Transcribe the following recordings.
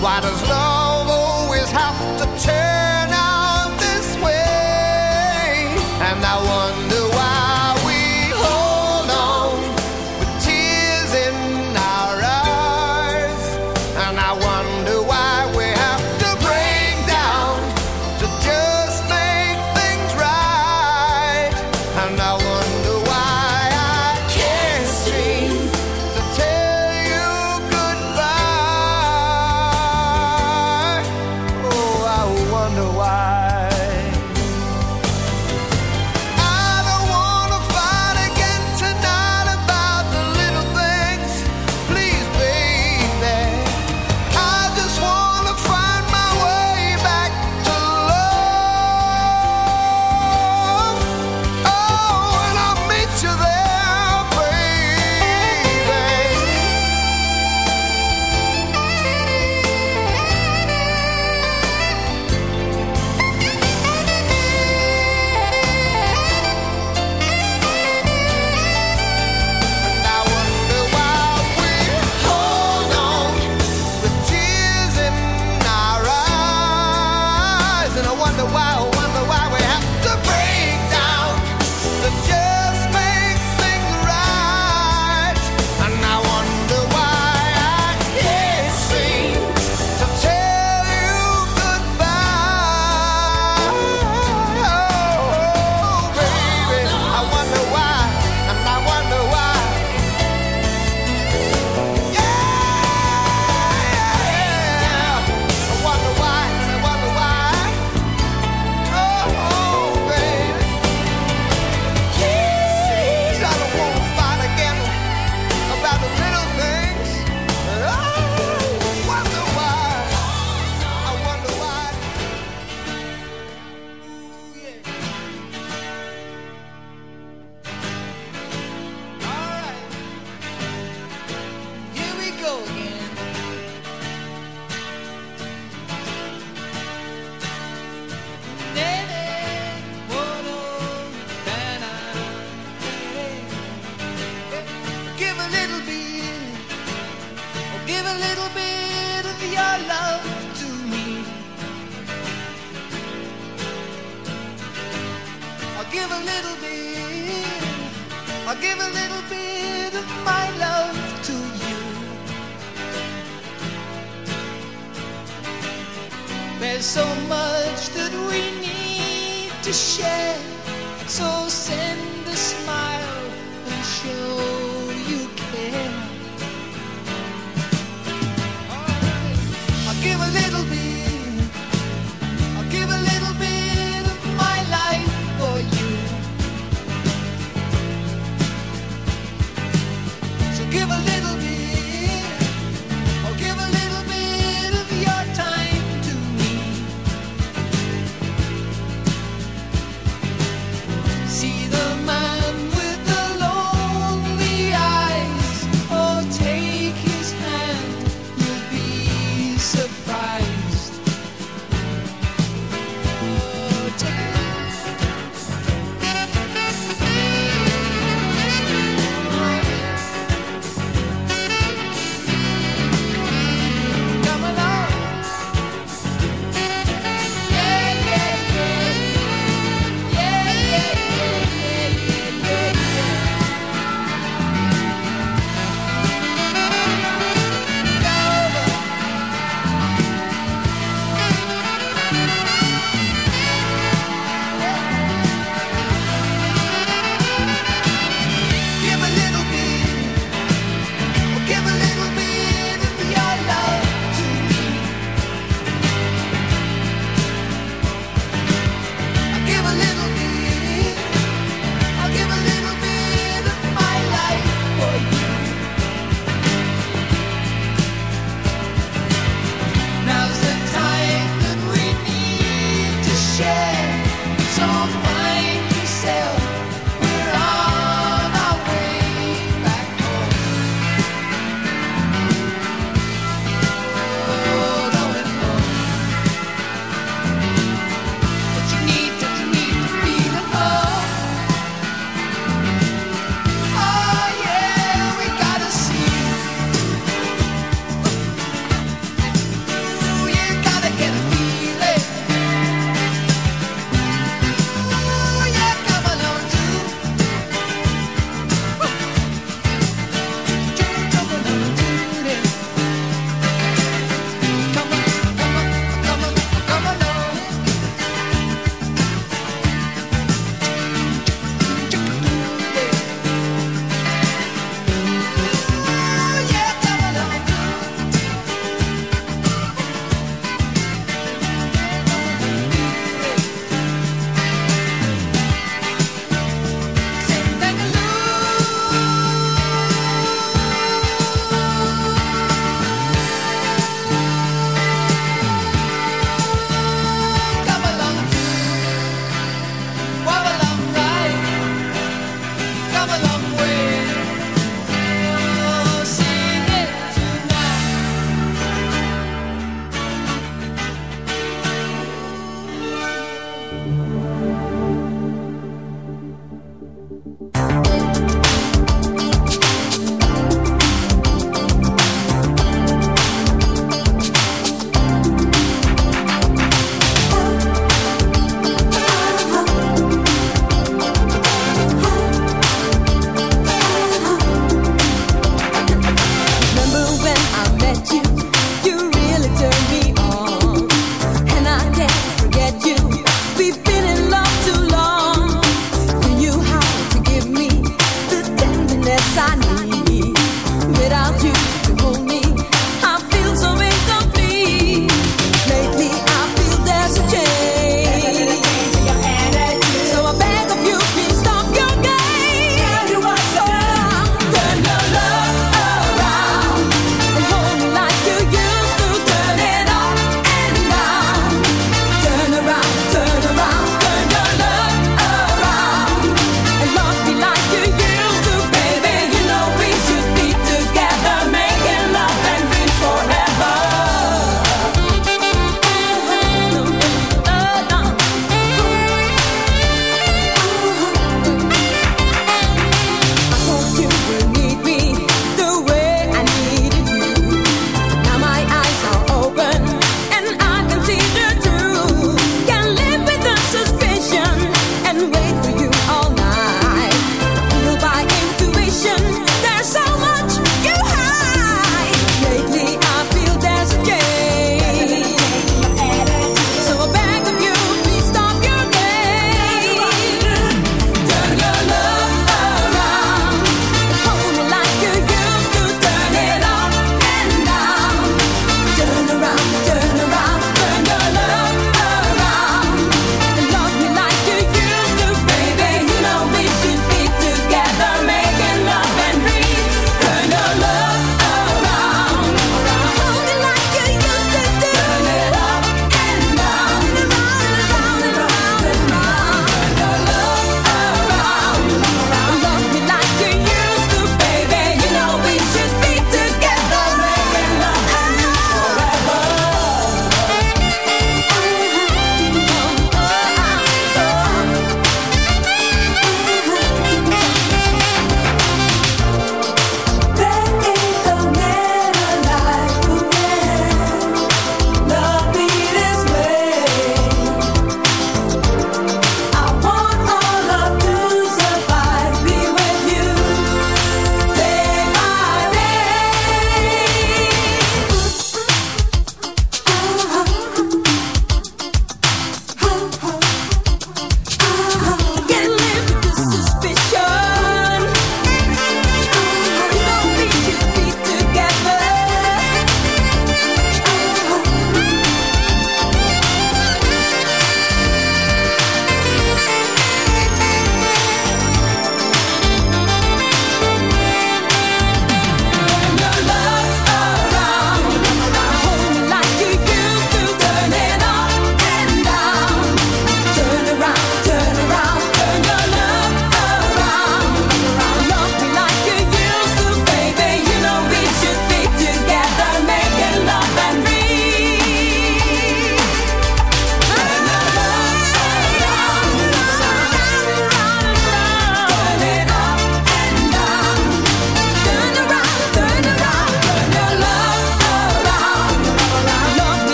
Why does love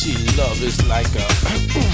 She love is like a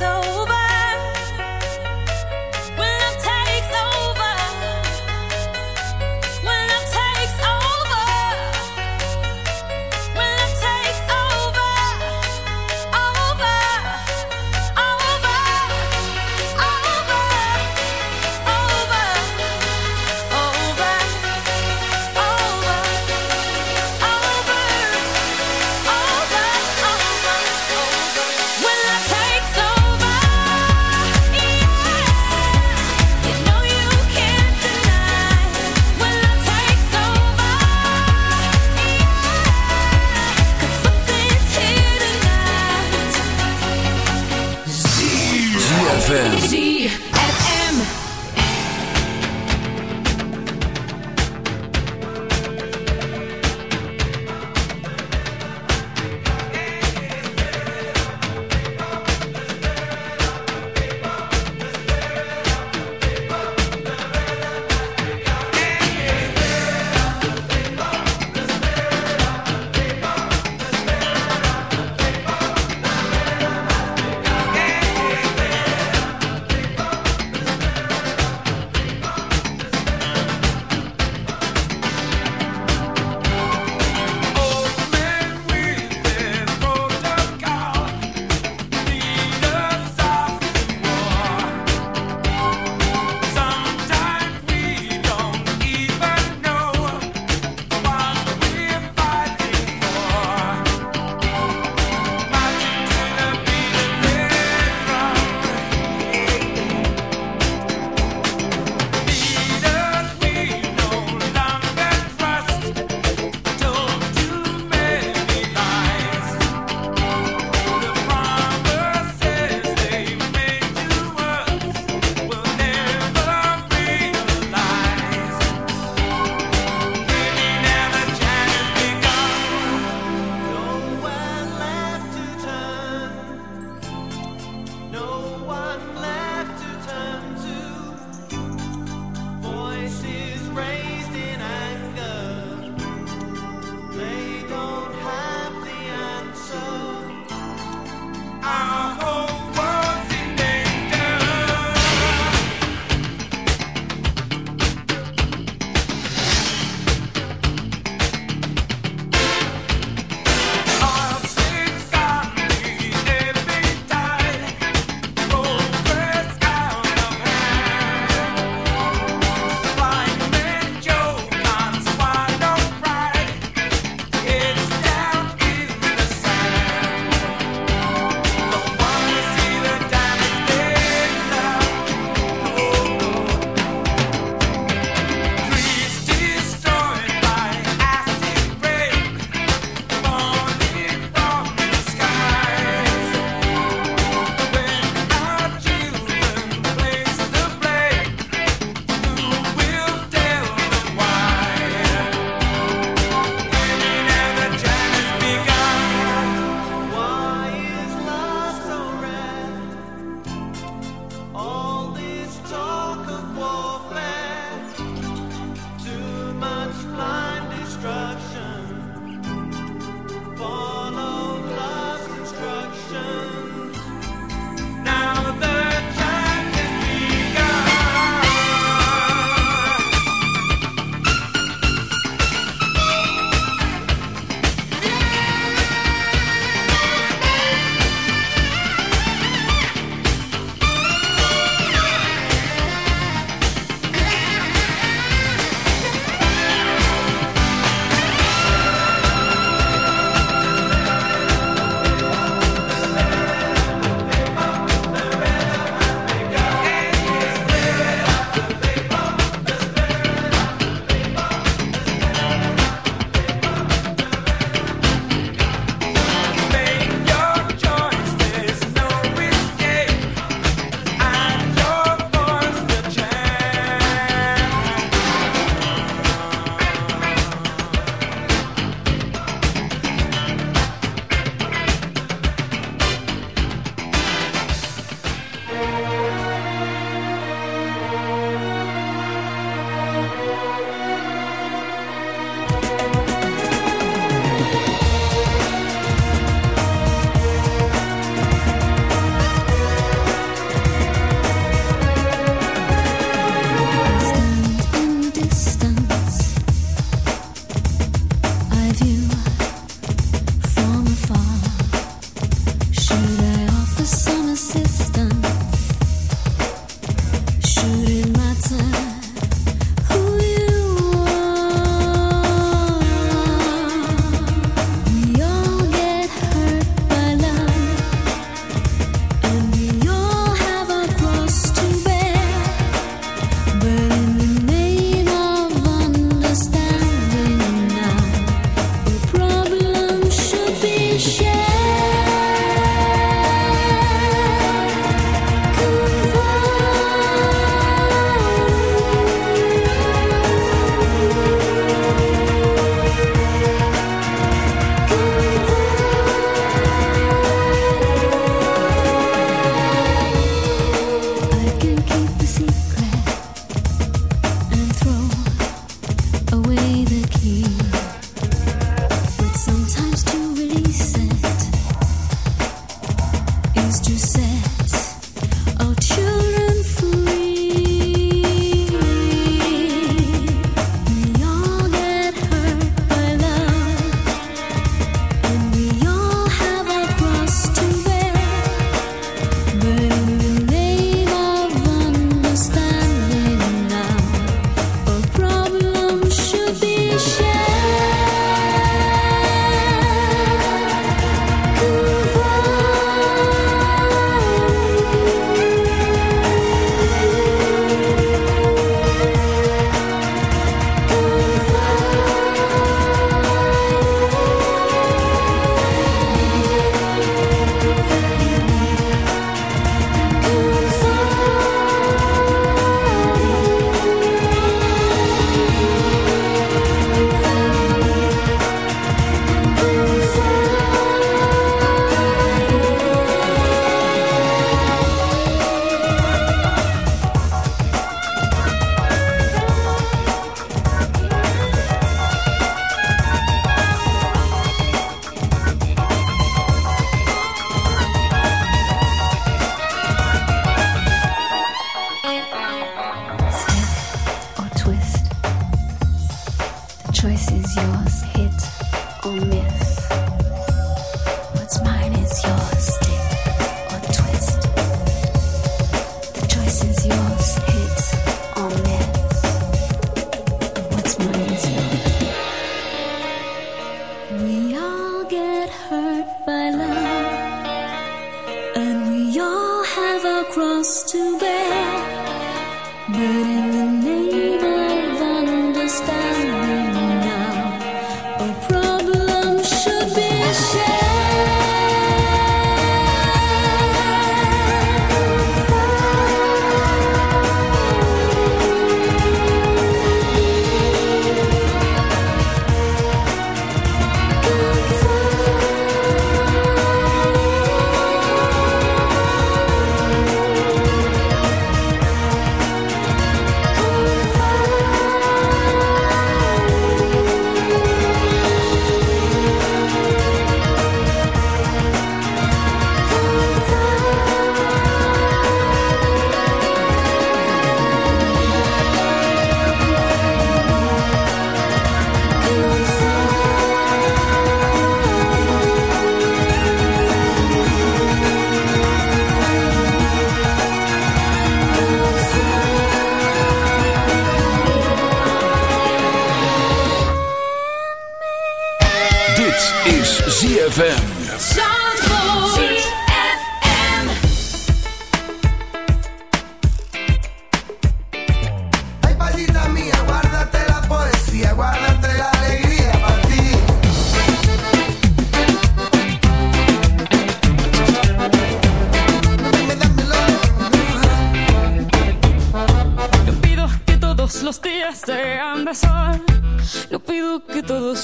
so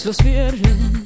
los viernes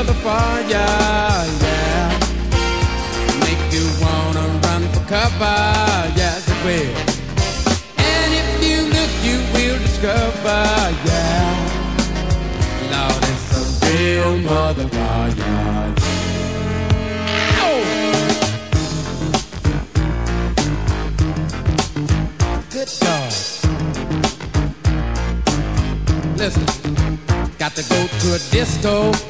real motherfucker, yeah. Make you wanna run for cover, yes it will. And if you look, you will discover, yeah. Lord, it's a real motherfucker. Good God. Listen, got to go to a disco.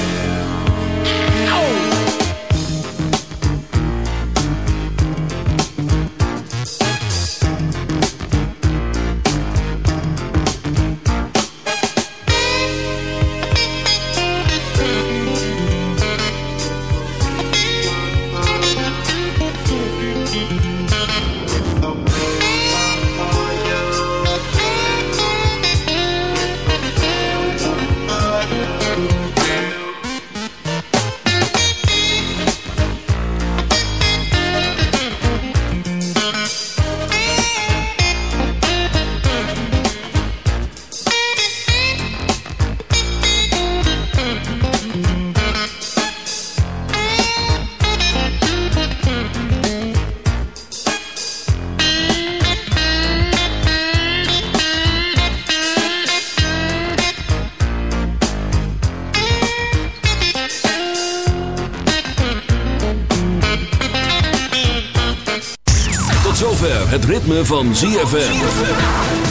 Ritme van ZFM.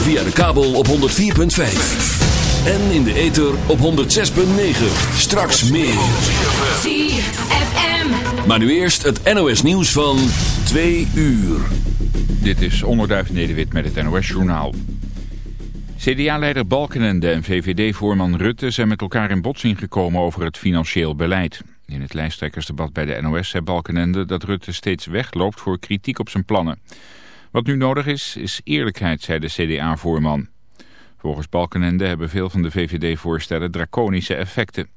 Via de kabel op 104.5. En in de ether op 106.9. Straks meer. ZFM. Maar nu eerst het NOS nieuws van 2 uur. Dit is Onderduif Nederwit met het NOS Journaal. CDA-leider Balkenende en VVD-voorman Rutte zijn met elkaar in botsing gekomen over het financieel beleid. In het lijsttrekkersdebat bij de NOS zei Balkenende dat Rutte steeds wegloopt voor kritiek op zijn plannen. Wat nu nodig is, is eerlijkheid, zei de CDA-voorman. Volgens Balkenende hebben veel van de VVD-voorstellen draconische effecten.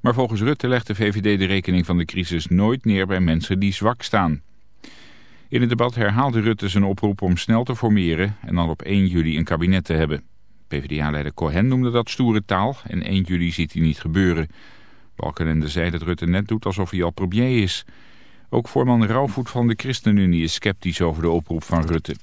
Maar volgens Rutte legt de VVD de rekening van de crisis nooit neer bij mensen die zwak staan. In het debat herhaalde Rutte zijn oproep om snel te formeren en dan op 1 juli een kabinet te hebben. PvdA-leider Cohen noemde dat stoere taal en 1 juli ziet hij niet gebeuren. Balkenende zei dat Rutte net doet alsof hij al premier is. Ook voorman Rauwvoet van de ChristenUnie is sceptisch over de oproep van Rutte.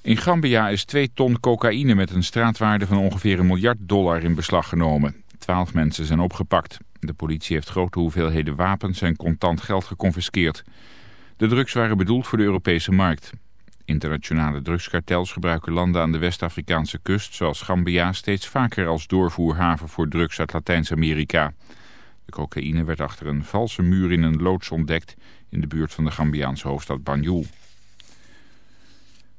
In Gambia is 2 ton cocaïne met een straatwaarde van ongeveer een miljard dollar in beslag genomen. Twaalf mensen zijn opgepakt. De politie heeft grote hoeveelheden wapens en contant geld geconfiskeerd. De drugs waren bedoeld voor de Europese markt. Internationale drugskartels gebruiken landen aan de West-Afrikaanse kust, zoals Gambia, steeds vaker als doorvoerhaven voor drugs uit Latijns-Amerika. De cocaïne werd achter een valse muur in een loods ontdekt in de buurt van de Gambiaanse hoofdstad Banjul.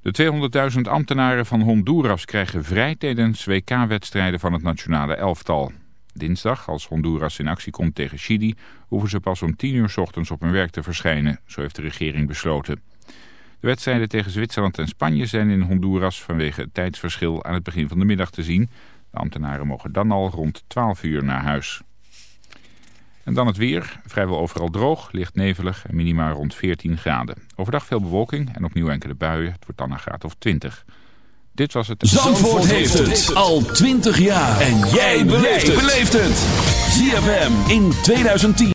De 200.000 ambtenaren van Honduras krijgen vrij tijdens WK-wedstrijden van het nationale elftal. Dinsdag, als Honduras in actie komt tegen Chili, hoeven ze pas om 10 uur 's ochtends op hun werk te verschijnen, zo heeft de regering besloten. De wedstrijden tegen Zwitserland en Spanje zijn in Honduras vanwege het tijdsverschil aan het begin van de middag te zien. De ambtenaren mogen dan al rond 12 uur naar huis. En dan het weer. Vrijwel overal droog, licht nevelig en minimaal rond 14 graden. Overdag veel bewolking en opnieuw enkele buien. Het wordt dan een graad of 20. Dit was het... Zandvoort, heeft het al 20 jaar. En jij beleeft het. ZFM in 2010.